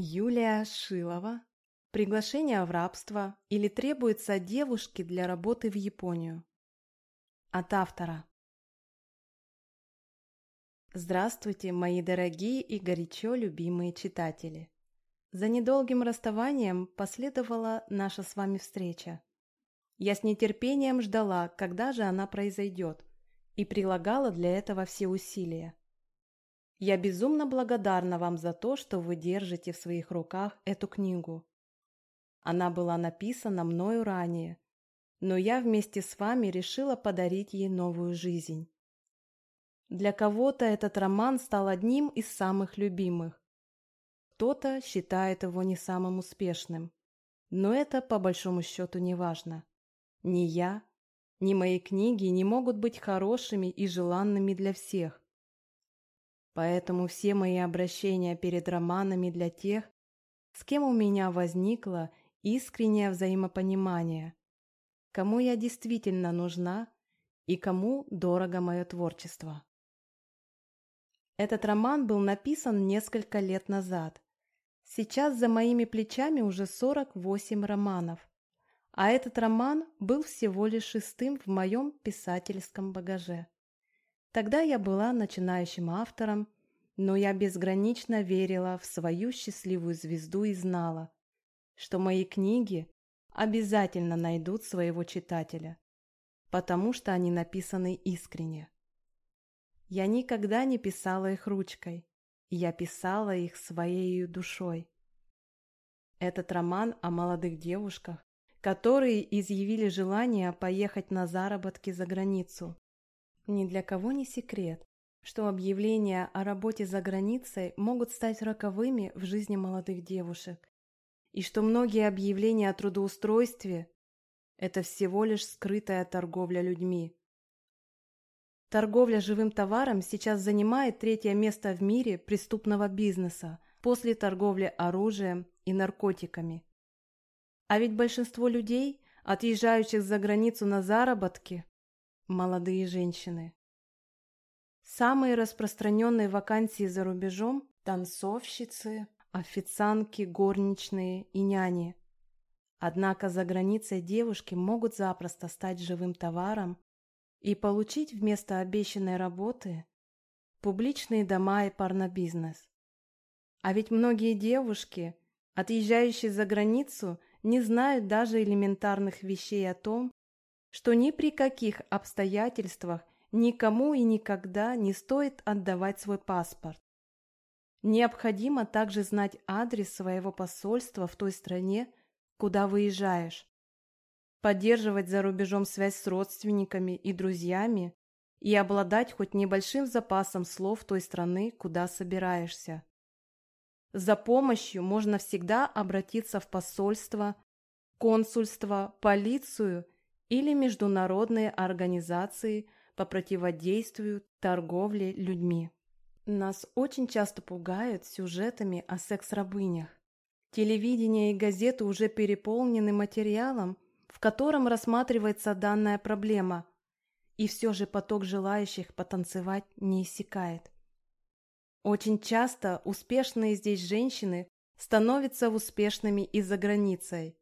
Юлия Шилова. Приглашение в рабство или требуется девушке для работы в Японию. От автора. Здравствуйте, мои дорогие и горячо любимые читатели. За недолгим расставанием последовала наша с вами встреча. Я с нетерпением ждала, когда же она произойдет, и прилагала для этого все усилия. Я безумно благодарна вам за то, что вы держите в своих руках эту книгу. Она была написана мною ранее, но я вместе с вами решила подарить ей новую жизнь. Для кого-то этот роман стал одним из самых любимых. Кто-то считает его не самым успешным. Но это по большому счету не важно. Ни я, ни мои книги не могут быть хорошими и желанными для всех. Поэтому все мои обращения перед романами для тех, с кем у меня возникло искреннее взаимопонимание, кому я действительно нужна и кому дорого мое творчество. Этот роман был написан несколько лет назад. Сейчас за моими плечами уже 48 романов, а этот роман был всего лишь шестым в моем писательском багаже. Тогда я была начинающим автором, но я безгранично верила в свою счастливую звезду и знала, что мои книги обязательно найдут своего читателя, потому что они написаны искренне. Я никогда не писала их ручкой, я писала их своей душой. Этот роман о молодых девушках, которые изъявили желание поехать на заработки за границу, ни для кого не секрет, что объявления о работе за границей могут стать роковыми в жизни молодых девушек, и что многие объявления о трудоустройстве – это всего лишь скрытая торговля людьми. Торговля живым товаром сейчас занимает третье место в мире преступного бизнеса после торговли оружием и наркотиками. А ведь большинство людей, отъезжающих за границу на заработки, Молодые женщины. Самые распространенные вакансии за рубежом – танцовщицы, официантки, горничные и няни. Однако за границей девушки могут запросто стать живым товаром и получить вместо обещанной работы публичные дома и порнобизнес. А ведь многие девушки, отъезжающие за границу, не знают даже элементарных вещей о том, что ни при каких обстоятельствах никому и никогда не стоит отдавать свой паспорт. Необходимо также знать адрес своего посольства в той стране, куда выезжаешь, поддерживать за рубежом связь с родственниками и друзьями и обладать хоть небольшим запасом слов той страны, куда собираешься. За помощью можно всегда обратиться в посольство, консульство, полицию – или международные организации по противодействию торговле людьми. Нас очень часто пугают сюжетами о секс-рабынях. Телевидение и газеты уже переполнены материалом, в котором рассматривается данная проблема, и все же поток желающих потанцевать не иссякает. Очень часто успешные здесь женщины становятся успешными и за границей,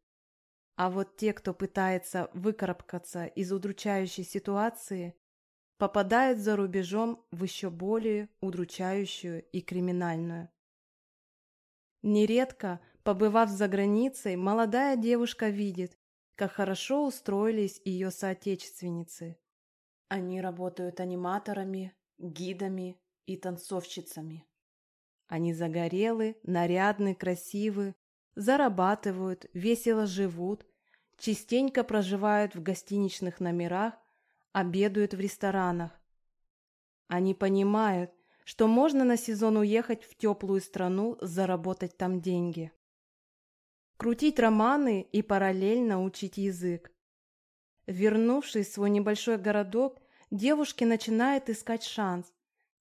а вот те, кто пытается выкарабкаться из удручающей ситуации, попадают за рубежом в еще более удручающую и криминальную. Нередко, побывав за границей, молодая девушка видит, как хорошо устроились ее соотечественницы. Они работают аниматорами, гидами и танцовщицами. Они загорелы, нарядны, красивы, зарабатывают, весело живут, частенько проживают в гостиничных номерах, обедают в ресторанах. Они понимают, что можно на сезон уехать в теплую страну, заработать там деньги. Крутить романы и параллельно учить язык. Вернувшись в свой небольшой городок, девушки начинают искать шанс.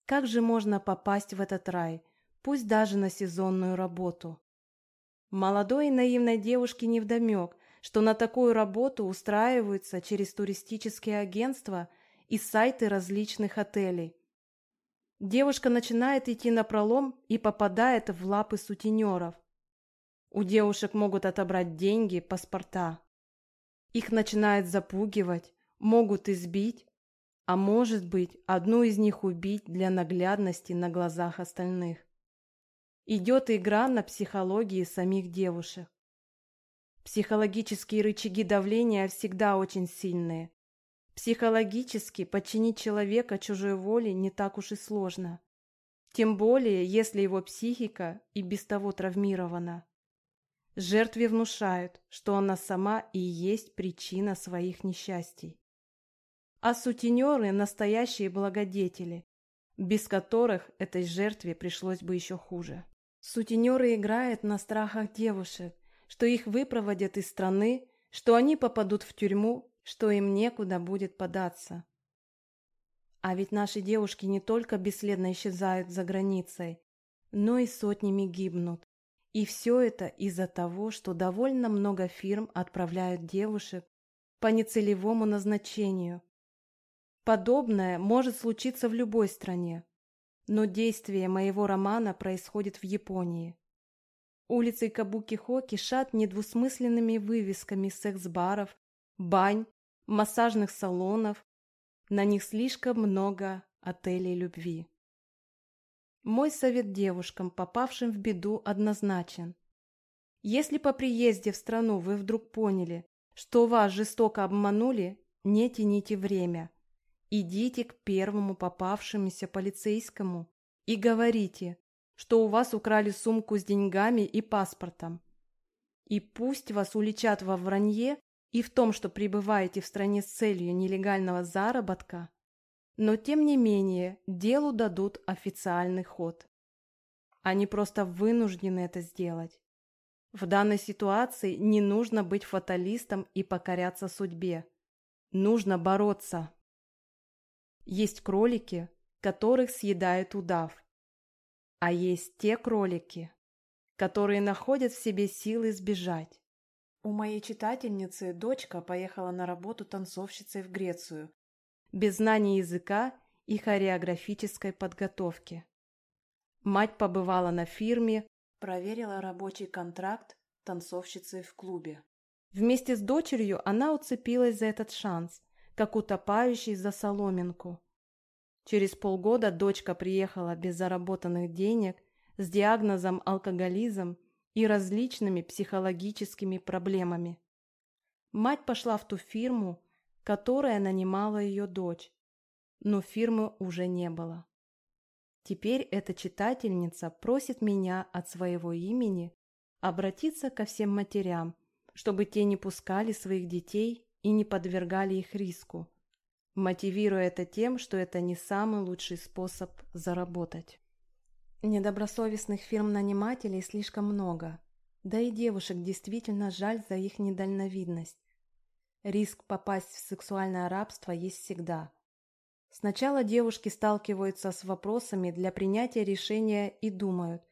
Как же можно попасть в этот рай, пусть даже на сезонную работу? Молодой и наивной девушке невдомек, что на такую работу устраиваются через туристические агентства и сайты различных отелей. Девушка начинает идти на пролом и попадает в лапы сутенеров. У девушек могут отобрать деньги, паспорта. Их начинают запугивать, могут избить, а может быть, одну из них убить для наглядности на глазах остальных. Идет игра на психологии самих девушек. Психологические рычаги давления всегда очень сильные. Психологически подчинить человека чужой воле не так уж и сложно. Тем более, если его психика и без того травмирована. Жертве внушают, что она сама и есть причина своих несчастий. А сутенеры – настоящие благодетели, без которых этой жертве пришлось бы еще хуже. Сутенеры играют на страхах девушек, что их выпроводят из страны, что они попадут в тюрьму, что им некуда будет податься. А ведь наши девушки не только бесследно исчезают за границей, но и сотнями гибнут. И все это из-за того, что довольно много фирм отправляют девушек по нецелевому назначению. Подобное может случиться в любой стране, но действие моего романа происходит в Японии. Улицы Кабуки-Хо кишат недвусмысленными вывесками секс-баров, бань, массажных салонов. На них слишком много отелей любви. Мой совет девушкам, попавшим в беду, однозначен. Если по приезде в страну вы вдруг поняли, что вас жестоко обманули, не тяните время. Идите к первому попавшемуся полицейскому и говорите, что у вас украли сумку с деньгами и паспортом. И пусть вас уличат во вранье и в том, что пребываете в стране с целью нелегального заработка, но тем не менее делу дадут официальный ход. Они просто вынуждены это сделать. В данной ситуации не нужно быть фаталистом и покоряться судьбе. Нужно бороться. Есть кролики, которых съедает удав. А есть те кролики, которые находят в себе силы сбежать. У моей читательницы дочка поехала на работу танцовщицей в Грецию, без знания языка и хореографической подготовки. Мать побывала на фирме, проверила рабочий контракт танцовщицы в клубе. Вместе с дочерью она уцепилась за этот шанс, как утопающий за соломинку. Через полгода дочка приехала без заработанных денег, с диагнозом алкоголизм и различными психологическими проблемами. Мать пошла в ту фирму, которая нанимала ее дочь, но фирмы уже не было. Теперь эта читательница просит меня от своего имени обратиться ко всем матерям, чтобы те не пускали своих детей и не подвергали их риску, мотивируя это тем, что это не самый лучший способ заработать. Недобросовестных фирм-нанимателей слишком много, да и девушек действительно жаль за их недальновидность. Риск попасть в сексуальное рабство есть всегда. Сначала девушки сталкиваются с вопросами для принятия решения и думают,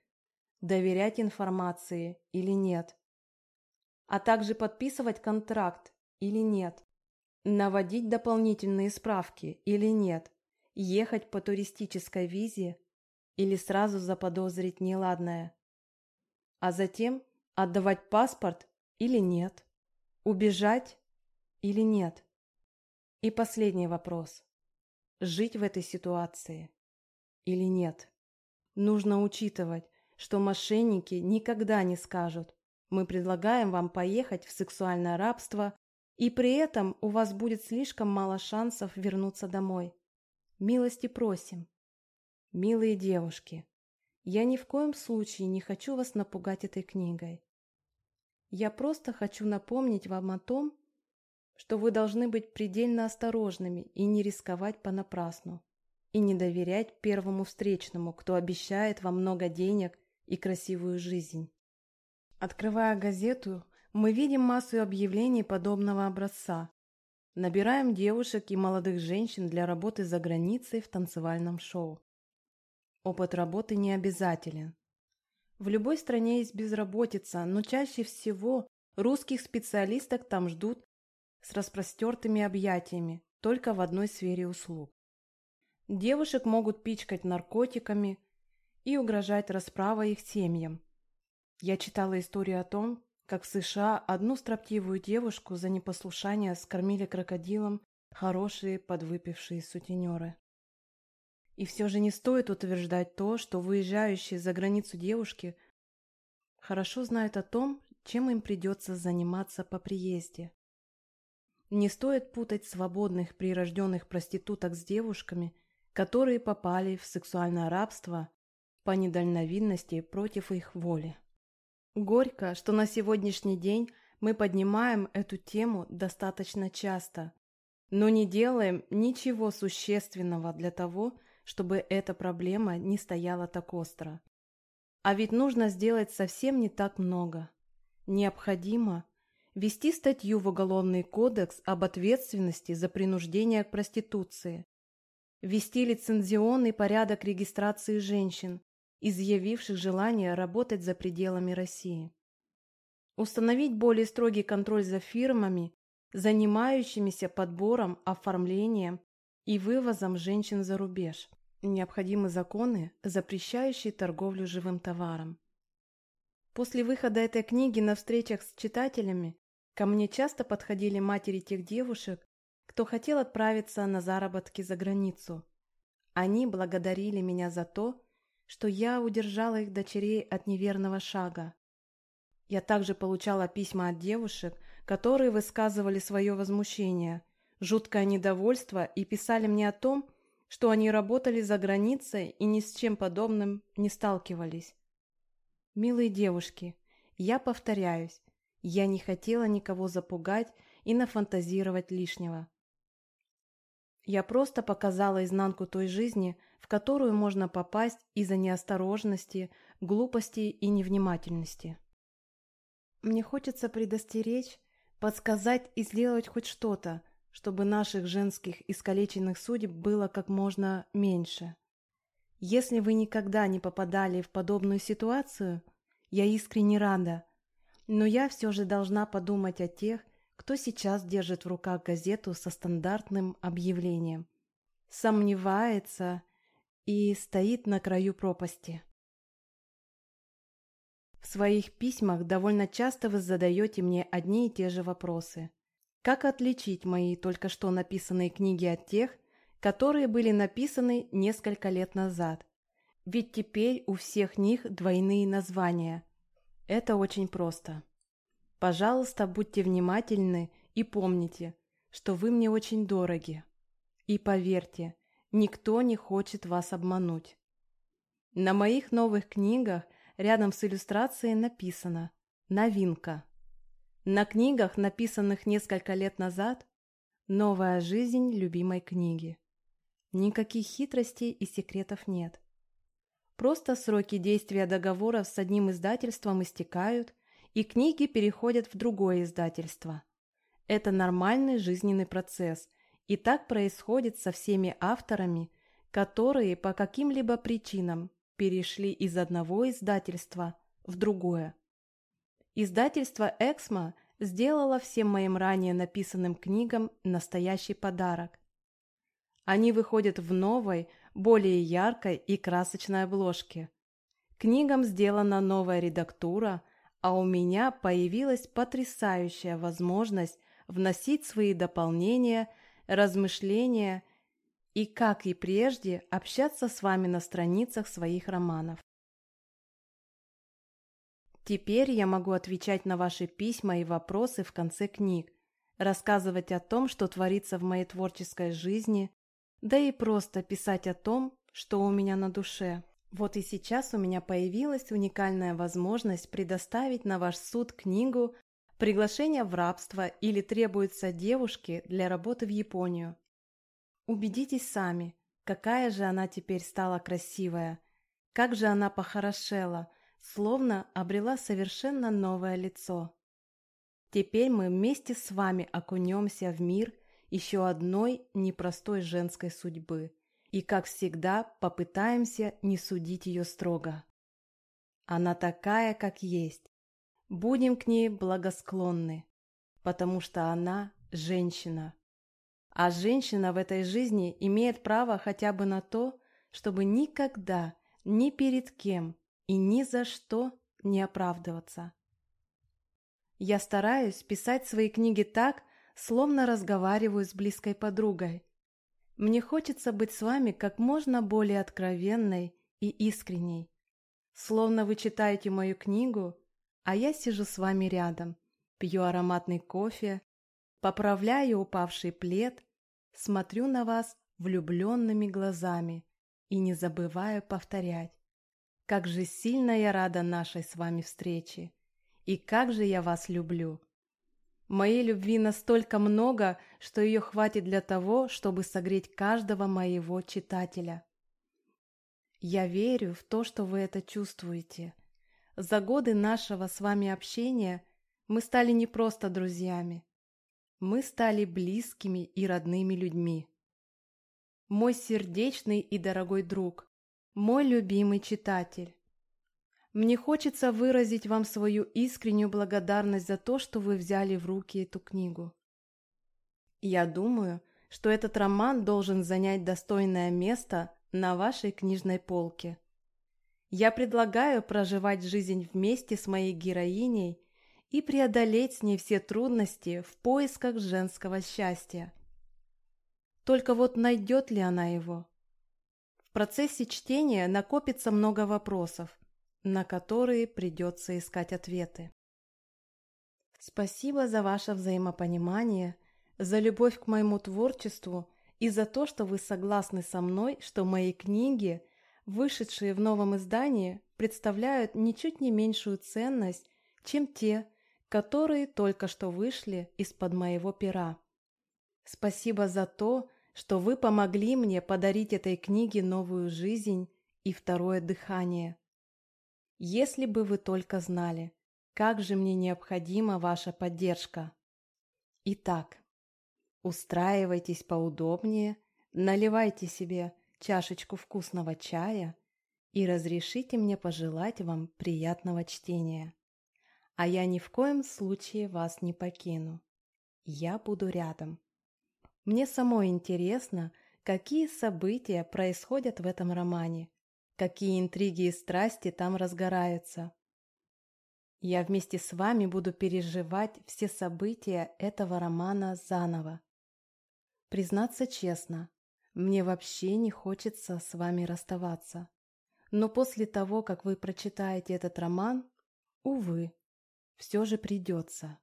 доверять информации или нет, а также подписывать контракт или нет. Наводить дополнительные справки или нет? Ехать по туристической визе или сразу заподозрить неладное? А затем отдавать паспорт или нет? Убежать или нет? И последний вопрос. Жить в этой ситуации или нет? Нужно учитывать, что мошенники никогда не скажут «Мы предлагаем вам поехать в сексуальное рабство и при этом у вас будет слишком мало шансов вернуться домой. Милости просим. Милые девушки, я ни в коем случае не хочу вас напугать этой книгой. Я просто хочу напомнить вам о том, что вы должны быть предельно осторожными и не рисковать понапрасну, и не доверять первому встречному, кто обещает вам много денег и красивую жизнь. Открывая газету, мы видим массу объявлений подобного образца. Набираем девушек и молодых женщин для работы за границей в танцевальном шоу. Опыт работы не обязателен. В любой стране есть безработица, но чаще всего русских специалисток там ждут с распростертыми объятиями, только в одной сфере услуг. Девушек могут пичкать наркотиками и угрожать расправой их семьям. Я читала историю о том, как в США одну строптивую девушку за непослушание скормили крокодилом хорошие подвыпившие сутенеры. И все же не стоит утверждать то, что выезжающие за границу девушки хорошо знают о том, чем им придется заниматься по приезде. Не стоит путать свободных прирожденных проституток с девушками, которые попали в сексуальное рабство по недальновидности против их воли. Горько, что на сегодняшний день мы поднимаем эту тему достаточно часто, но не делаем ничего существенного для того, чтобы эта проблема не стояла так остро. А ведь нужно сделать совсем не так много. Необходимо ввести статью в Уголовный кодекс об ответственности за принуждение к проституции, ввести лицензионный порядок регистрации женщин, изъявивших желание работать за пределами России, установить более строгий контроль за фирмами, занимающимися подбором, оформлением и вывозом женщин за рубеж. Необходимы законы, запрещающие торговлю живым товаром. После выхода этой книги на встречах с читателями ко мне часто подходили матери тех девушек, кто хотел отправиться на заработки за границу. Они благодарили меня за то, что я удержала их дочерей от неверного шага. Я также получала письма от девушек, которые высказывали свое возмущение, жуткое недовольство и писали мне о том, что они работали за границей и ни с чем подобным не сталкивались. Милые девушки, я повторяюсь, я не хотела никого запугать и нафантазировать лишнего. Я просто показала изнанку той жизни, в которую можно попасть из-за неосторожности, глупости и невнимательности. Мне хочется предостеречь, подсказать и сделать хоть что-то, чтобы наших женских искалеченных судеб было как можно меньше. Если вы никогда не попадали в подобную ситуацию, я искренне рада, но я все же должна подумать о тех, кто сейчас держит в руках газету со стандартным объявлением, сомневается и стоит на краю пропасти. В своих письмах довольно часто вы задаете мне одни и те же вопросы. Как отличить мои только что написанные книги от тех, которые были написаны несколько лет назад? Ведь теперь у всех них двойные названия. Это очень просто. Пожалуйста, будьте внимательны и помните, что вы мне очень дороги. И поверьте, никто не хочет вас обмануть. На моих новых книгах рядом с иллюстрацией написано «Новинка». На книгах, написанных несколько лет назад, новая жизнь любимой книги. Никаких хитростей и секретов нет. Просто сроки действия договоров с одним издательством истекают, и книги переходят в другое издательство. Это нормальный жизненный процесс, и так происходит со всеми авторами, которые по каким-либо причинам перешли из одного издательства в другое. Издательство «Эксмо» сделало всем моим ранее написанным книгам настоящий подарок. Они выходят в новой, более яркой и красочной обложке. Книгам сделана новая редактура, а у меня появилась потрясающая возможность вносить свои дополнения, размышления и, как и прежде, общаться с вами на страницах своих романов. Теперь я могу отвечать на ваши письма и вопросы в конце книг, рассказывать о том, что творится в моей творческой жизни, да и просто писать о том, что у меня на душе. Вот и сейчас у меня появилась уникальная возможность предоставить на ваш суд книгу «Приглашение в рабство» или «Требуются девушки для работы в Японию». Убедитесь сами, какая же она теперь стала красивая, как же она похорошела – словно обрела совершенно новое лицо. Теперь мы вместе с вами окунемся в мир еще одной непростой женской судьбы и, как всегда, попытаемся не судить ее строго. Она такая, как есть. Будем к ней благосклонны, потому что она женщина. А женщина в этой жизни имеет право хотя бы на то, чтобы никогда, ни перед кем и ни за что не оправдываться. Я стараюсь писать свои книги так, словно разговариваю с близкой подругой. Мне хочется быть с вами как можно более откровенной и искренней. Словно вы читаете мою книгу, а я сижу с вами рядом, пью ароматный кофе, поправляю упавший плед, смотрю на вас влюбленными глазами и не забываю повторять. Как же сильно я рада нашей с вами встрече, и как же я вас люблю. Моей любви настолько много, что ее хватит для того, чтобы согреть каждого моего читателя. Я верю в то, что вы это чувствуете. За годы нашего с вами общения мы стали не просто друзьями. Мы стали близкими и родными людьми. Мой сердечный и дорогой друг, мой любимый читатель. Мне хочется выразить вам свою искреннюю благодарность за то, что вы взяли в руки эту книгу. Я думаю, что этот роман должен занять достойное место на вашей книжной полке. Я предлагаю проживать жизнь вместе с моей героиней и преодолеть с ней все трудности в поисках женского счастья. Только вот найдет ли она его? В процессе чтения накопится много вопросов, на которые придется искать ответы. Спасибо за ваше взаимопонимание, за любовь к моему творчеству и за то, что вы согласны со мной, что мои книги, вышедшие в новом издании, представляют ничуть не меньшую ценность, чем те, которые только что вышли из-под моего пера. Спасибо за то, что вы помогли мне подарить этой книге новую жизнь и второе дыхание. Если бы вы только знали, как же мне необходима ваша поддержка. Итак, устраивайтесь поудобнее, наливайте себе чашечку вкусного чая и разрешите мне пожелать вам приятного чтения. А я ни в коем случае вас не покину. Я буду рядом. Мне самой интересно, какие события происходят в этом романе, какие интриги и страсти там разгораются. Я вместе с вами буду переживать все события этого романа заново. Признаться честно, мне вообще не хочется с вами расставаться. Но после того, как вы прочитаете этот роман, увы, все же придется.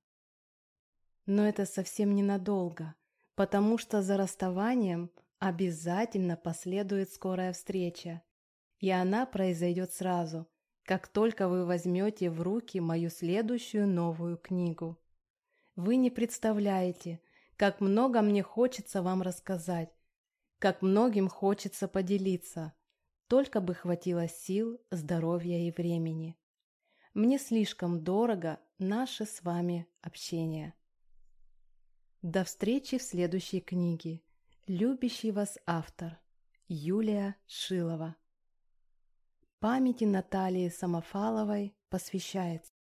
Но это совсем ненадолго, потому что за расставанием обязательно последует скорая встреча, и она произойдет сразу, как только вы возьмете в руки мою следующую новую книгу. Вы не представляете, как много мне хочется вам рассказать, как многим хочется поделиться, только бы хватило сил, здоровья и времени. Мне слишком дорого наше с вами общение. До встречи в следующей книге. Любящий вас автор Юлия Шилова Памяти Натальи Самофаловой посвящается.